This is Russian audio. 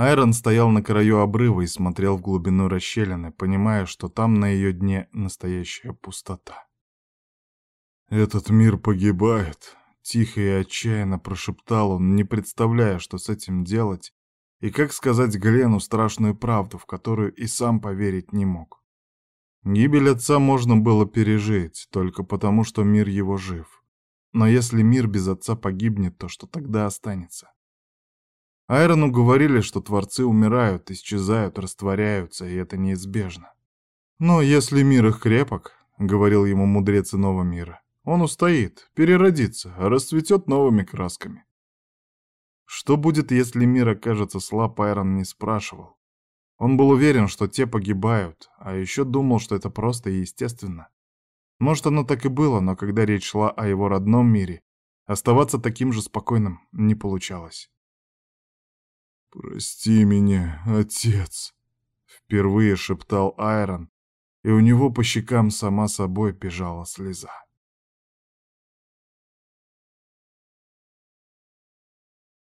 Айрон стоял на краю обрыва и смотрел в глубину расщелины, понимая, что там на ее дне настоящая пустота. «Этот мир погибает», — тихо и отчаянно прошептал он, не представляя, что с этим делать, и как сказать Глену страшную правду, в которую и сам поверить не мог. Гибель отца можно было пережить, только потому, что мир его жив. Но если мир без отца погибнет, то что тогда останется? Айрону говорили, что творцы умирают, исчезают, растворяются, и это неизбежно. «Но если мир их крепок», — говорил ему мудрец иного мира, — «он устоит, переродится, расцветет новыми красками». Что будет, если мир окажется слаб, Айрон не спрашивал. Он был уверен, что те погибают, а еще думал, что это просто и естественно. Может, оно так и было, но когда речь шла о его родном мире, оставаться таким же спокойным не получалось. «Прости меня, отец», — впервые шептал Айрон, и у него по щекам сама собой бежала слеза.